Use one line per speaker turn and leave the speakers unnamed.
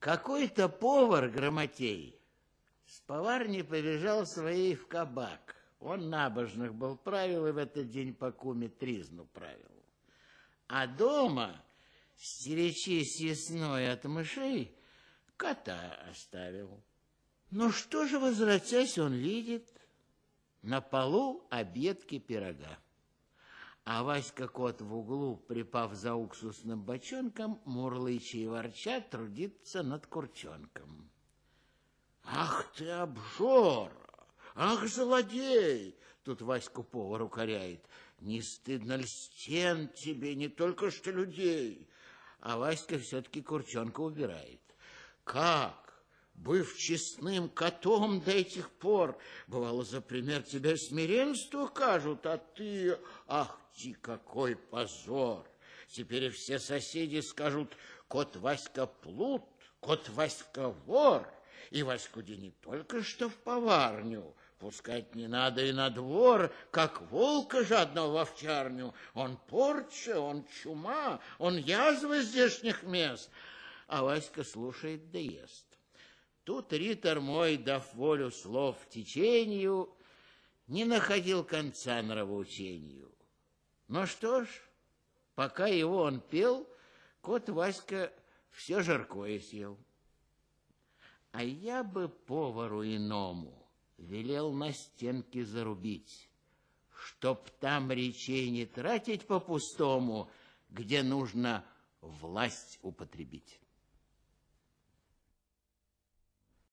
Какой-то повар грамотей с поварни побежал своей в кабак. Он набожных был правил и в этот день по куме тризну правил. А дома, стеречи съестной от мышей, кота оставил. Ну что же, возвратясь, он видит на полу обедки пирога. А Васька кот в углу, припав за уксусным бочонком, мурлыча и ворча, трудится над курчонком. Ах ты обжора! Ах, злодей! Тут Ваську повар укоряет. Не стыдно ли стен тебе, не только что людей? А Васька все-таки курчонка убирает. Как? Быв честным котом до этих пор, бывало, за пример тебя смиренство кажут, а ты, ах ты, какой позор! Теперь все соседи скажут, кот Васька плут, кот Васька вор, и Ваську не только что в поварню, пускать не надо и на двор, как волка жадного в овчарню. Он порча, он чума, он язва здешних мест. А Васька слушает да ест. Тут ритор мой, дав волю слов течению, не находил конца нравоучению. Ну что ж, пока его он пел, кот Васька все жаркое съел. А я бы повару иному велел на стенке зарубить, чтоб там речей не тратить по-пустому, где нужно власть употребить.